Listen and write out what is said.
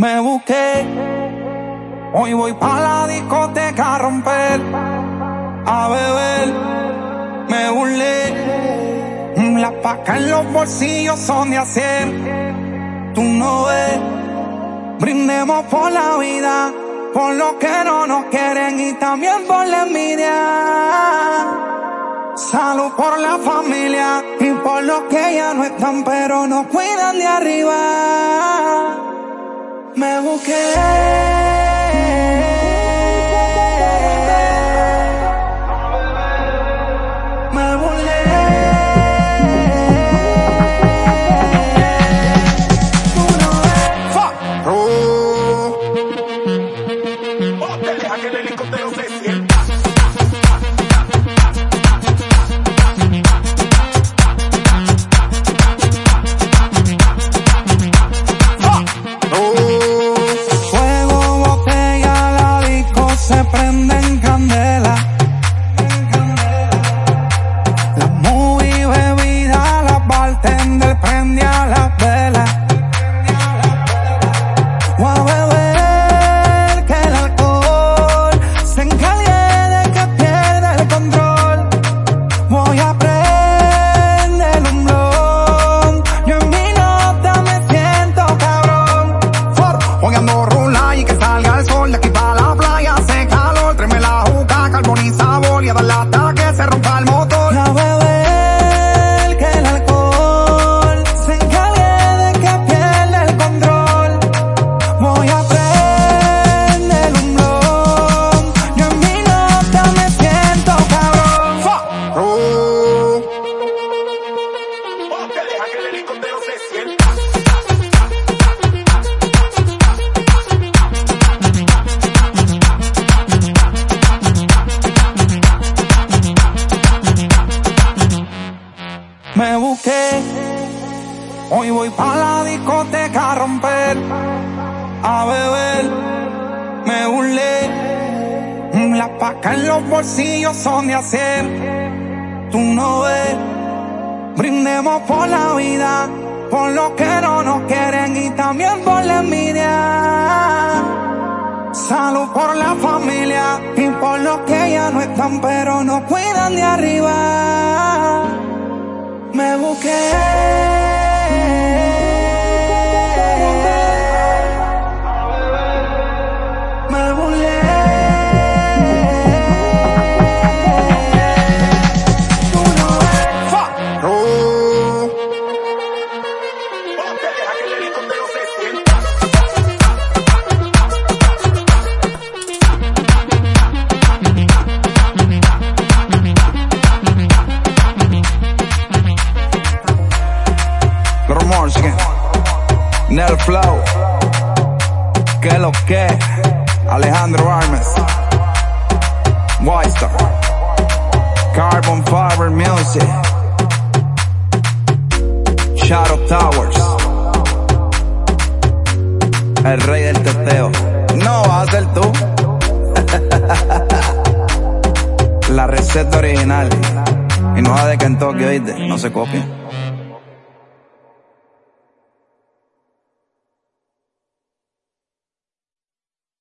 Me busqué, hoy voy pa' la discoteca a romper, a beber, me burlé. Las pacas en los bolsillos son de hacer, tú no ves. Brindemos por la vida, por los que no nos quieren y también por la envidia. Salud por la familia y por los que ya no están pero nos cuidan de arriba anda en candela. La movie, bebida, la bartender prende a la Me busqué, hoy voy pa' la discoteca a romper, a beber, me burlé. Las pacas en los bolsillos son de hacer, tú no ves. Brindemos por la vida, por los que no nos quieren y también por la envidia. Salud por la familia y por los que ya no están pero nos cuidan de arriba me busqué. Nel Flow. Que lo que? Alejandro Armes. White Carbon Fiber Music. Shadow Towers. El rey del teteo. No vas a ser tú. La receta original. Y no va de Kentucky, oíste. No se copia.